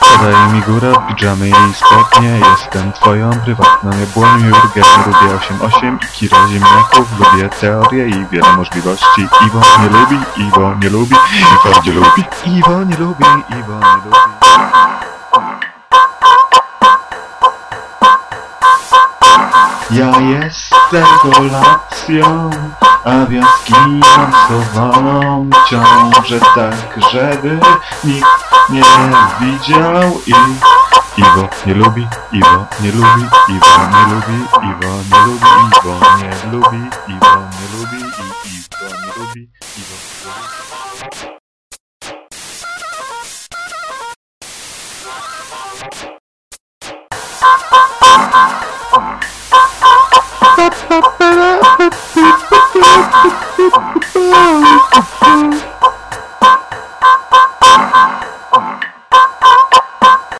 Podaje mi góra, pijamy jej spodnie Jestem twoją prywatną jabłonią Jurgen, lubię 8-8 i kilo ziemniaków Lubię teorię i wiele możliwości. Iwo nie lubi, Iwo nie lubi Iwo nie lubi, Iwo nie lubi, Iwo nie lubi. Ja jestem kolacją, a wioski schowaną ciążę tak, żeby nikt nie widział i Iwo nie lubi, Iwo nie lubi, Iwo nie lubi, Iwo nie lubi, Iwo nie lubi, Iwo nie lubi, i Iwo nie lubi, Iwo nie lubi.